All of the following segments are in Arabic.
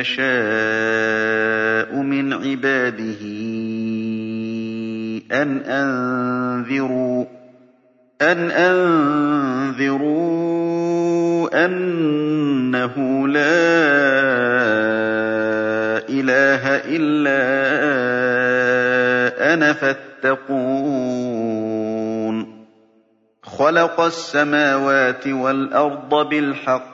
يَشَاءُ مِنْ عِبَادِهِ أَنْ أَنذِرُوا أَنَّهُ لَا إِلَٰهَ إِلَّا أَنَا فَاتَّقُونِ. خَلَقَ السَّمَاوَاتِ وَالْأَرْضَ بِالْحَقِّ ۚ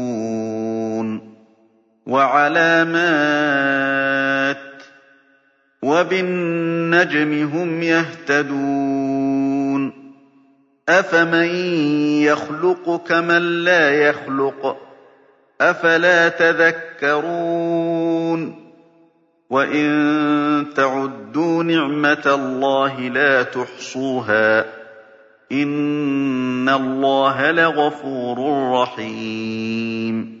وَعَلَامَاتٍ ۚ وَبِالنَّجْمِ هُمْ يَهْتَدُونَ أَفَمَن يَخْلُقُ كَمَن لَّا يَخْلُقُ ۗ أَفَلَا تَذَكَّرُونَ وَإِن تَعُدُّوا نِعْمَةَ اللَّهِ لَا تُحْصُوهَا ۗ إِنَّ اللَّهَ لَغَفُورٌ رَّحِيمٌ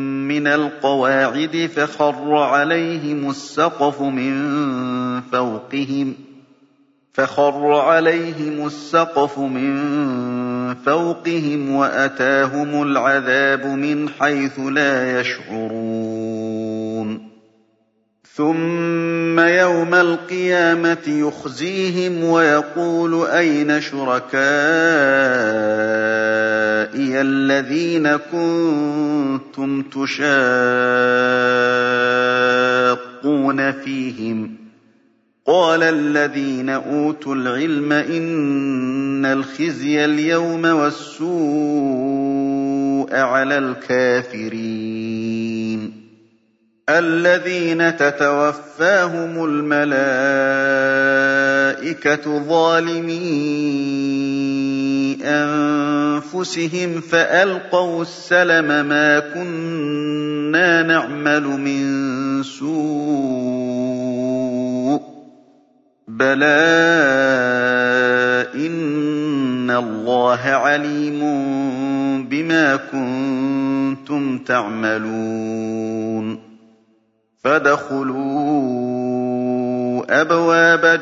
مِّنَ الْقَوَاعِدِ فَخَرَّ عَلَيْهِمُ السَّقْفُ مِن فَوْقِهِمْ وَأَتَاهُمُ الْعَذَابُ مِنْ حَيْثُ لَا يَشْعُرُونَ. ثُمَّ يَوْمَ الْقِيَامَةِ يُخْزِيهِمْ وَيَقُولُ أَيْنَ شُرَكَائِيَ؟ الَّذِينَ كُنتُمْ تُشَاقُّونَ فِيهِمْ ۚ قَالَ الَّذِينَ أُوتُوا الْعِلْمَ إِنَّ الْخِزْيَ الْيَوْمَ وَالسُّوءَ عَلَى الْكَافِرِينَ الَّذِينَ تَتَوَفَّاهُمُ الْمَلَائِكَةُ ظَالِمِي أَنفُسِهِمْ فَأَلْقَوُا السَّلَمَ مَا كُنَّا نَعْمَلُ مِن سُوءٍ ۚ بَلَىٰ إِنَّ اللَّهَ عَلِيمٌ بِمَا كُنتُمْ تَعْمَلُونَ فَادْخُلُوا أَبْوَابَ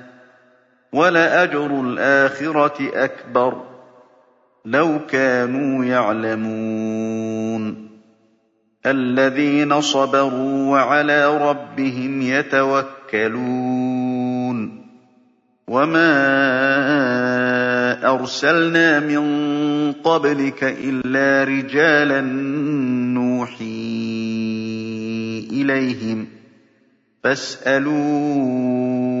ولأجر الآخرة أكبر. لو كانوا يعلمون. الذين صبروا وعلى ربهم يتوكلون. وما أرسلنا من قبلك إلا رجالا نوحي إليهم. فاسألوا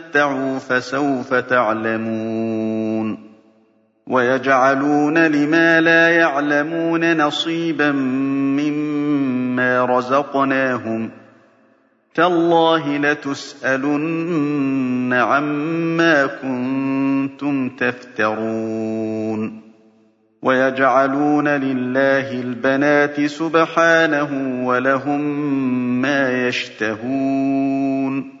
فَسَوْفَ تَعْلَمُونَ وَيَجْعَلُونَ لِمَا لَا يَعْلَمُونَ نَصِيبًا مِّمَّا رَزَقْنَاهُمْ ۗ تَاللَّهِ لَتُسْأَلُنَّ عَمَّا كُنتُمْ تَفْتَرُونَ وَيَجْعَلُونَ لِلَّهِ الْبَنَاتِ سُبْحَانَهُ ۖ وَلَهُم مَّا يَشْتَهُونَ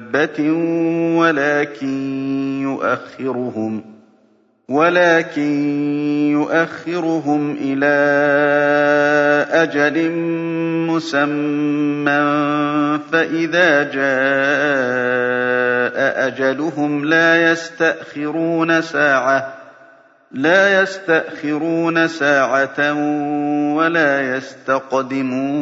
دَابَّةٍ وَلَٰكِن يُؤَخِّرُهُمْ إِلَىٰ أَجَلٍ مُّسَمًّى ۖ فَإِذَا جَاءَ أَجَلُهُمْ لَا يَسْتَأْخِرُونَ سَاعَةً ۖ وَلَا يَسْتَقْدِمُونَ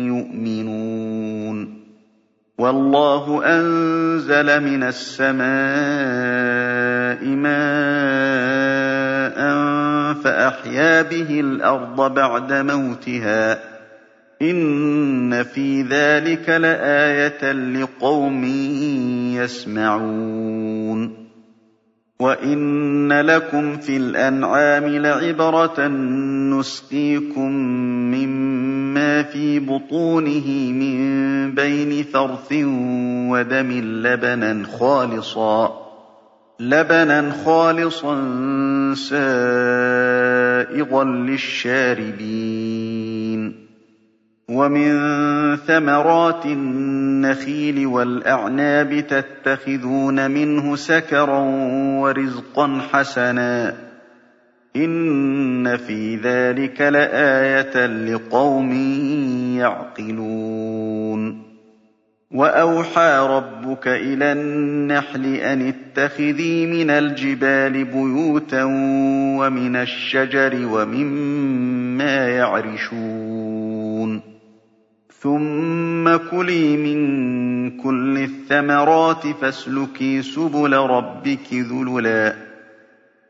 يُؤْمِنُونَ وَاللَّهُ أَنزَلَ مِنَ السَّمَاءِ مَاءً فَأَحْيَا بِهِ الْأَرْضَ بَعْدَ مَوْتِهَا ۚ. إِنَّ فِي ذَٰلِكَ لَآيَةً لِّقَوْمٍ يَسْمَعُونَ. وَإِنَّ لَكُمْ فِي الْأَنْعَامِ لَعِبْرَةً ۖ نُّسْقِيكُم مِّمَّا فِي بُطُونِهِ مِن بَيْنِ فَرْثٍ وَدَمٍ لَّبَنًا خَالِصًا سَائِغًا لِّلشَّارِبِينَ. وَمِن ثَمَرَاتِ النَّخِيلِ وَالْأَعْنَابِ تَتَّخِذُونَ مِنْهُ سَكَرًا وَرِزْقًا حَسَنًا ۗ. إِنَّ فِي ذَٰلِكَ لَآيَةً لِّقَوْمٍ يَعْقِلُونَ وَأَوْحَىٰ رَبُّكَ إِلَى النَّحْلِ أَنِ اتَّخِذِي مِنَ الْجِبَالِ بُيُوتًا وَمِنَ الشَّجَرِ وَمِمَّا يَعْرِشُونَ ثُمَّ كُلِي مِن كُلِّ الثَّمَرَاتِ فَاسْلُكِي سُبُلَ رَبِّكِ ذُلُلًا ۚ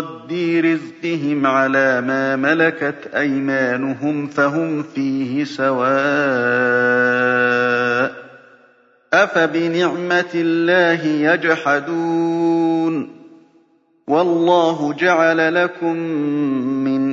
بِرَادِّي رِزْقِهِمْ عَلَىٰ مَا مَلَكَتْ أَيْمَانُهُمْ فَهُمْ فِيهِ سَوَاءٌ ۚ أَفَبِنِعْمَةِ اللَّهِ يَجْحَدُونَ؟ وَاللَّهُ جَعَلَ لَكُم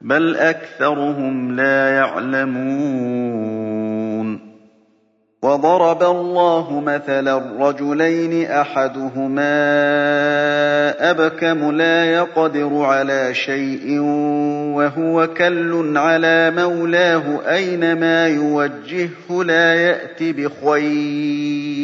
بَلْ أَكْثَرُهُمْ لَا يَعْلَمُونَ. وَضَرَبَ اللَّهُ مَثَلًا رَّجُلَيْنِ أَحَدُهُمَا أَبْكَمُ لَا يَقْدِرُ عَلَىٰ شَيْءٍ وَهُوَ كَلٌّ عَلَىٰ مَوْلَاهُ أَيْنَمَا يُوَجِّههُّ لَا يَأْتِ بِخَيْرٍ.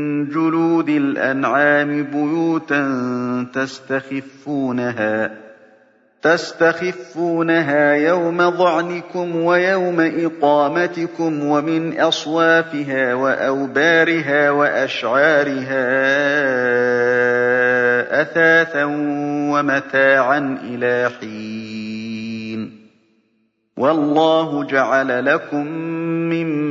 جُلُودِ الْأَنْعَامِ بُيُوتًا تَسْتَخِفُّونَهَا يَوْمَ ظَعْنِكُمْ وَيَوْمَ إِقَامَتِكُمْ وَمِنْ أَصْوَافِهَا وَأَوْبَارِهَا وَأَشْعَارِهَا أَثَاثًا وَمَتَاعًا إِلَىٰ حِينٍ. وَاللَّهُ جَعَلَ لَكُم مِّمَّا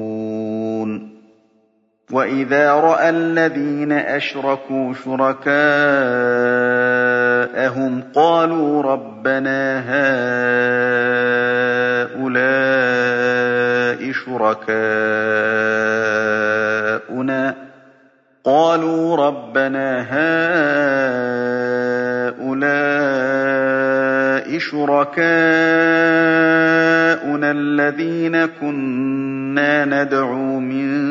وَإِذَا رَأَى الَّذِينَ أَشْرَكُوا شُرَكَاءَهُمْ قَالُوا رَبَّنَا هَٰؤُلَاءِ شُرَكَاؤُنَا قَالُوا رَبَّنَا هَٰؤُلَاءِ شُرَكَاؤُنَا الَّذِينَ كُنَّا نَدْعُو مِن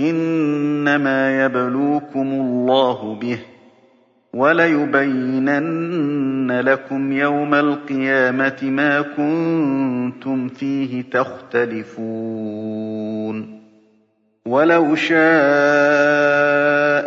إِنَّمَا يَبْلُوكُمُ اللَّهُ بِهِ ۚ وَلَيُبَيِّنَنَّ لَكُمْ يَوْمَ الْقِيَامَةِ مَا كُنتُمْ فِيهِ تَخْتَلِفُونَ. وَلَوْ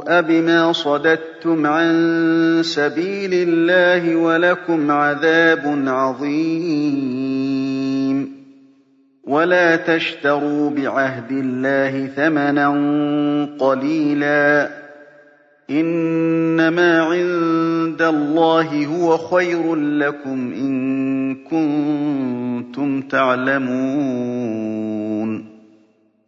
بِمَا صَدَدتُّمْ عَن سَبِيلِ اللَّهِ وَلَكُمْ عَذَابٌ عَظِيمٌ. وَلَا تَشْتَرُوا بِعَهْدِ اللَّهِ ثَمَنًا قَلِيلًا. إِنَّمَا عِندَ اللَّهِ هُوَ خَيْرٌ لَّكُمْ إِن كُنتُمْ تَعْلَمُونَ.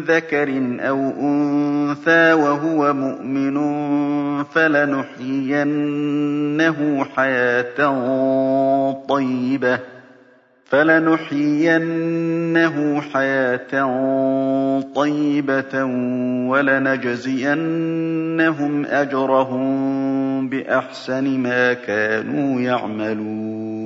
ذَكَرٍ أَوْ أُنثَىٰ وَهُوَ مُؤْمِنٌ فَلَنُحْيِيَنَّهُ حَيَاةً طَيِّبَةً وَلَنَجْزِيَنَّهُمْ أَجْرَهُم بِأَحْسَنِ مَا كَانُوا يَعْمَلُونَ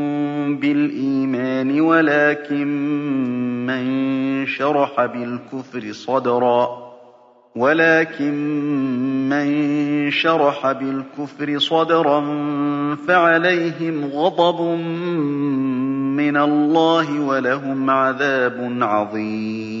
بِالْإِيمَانِ وَلَٰكِن مَّن شَرَحَ بِالْكُفْرِ صَدْرًا. ولكن من شرح بالكفر صدرا فعليهم غضب من الله ولهم عذاب عظيم.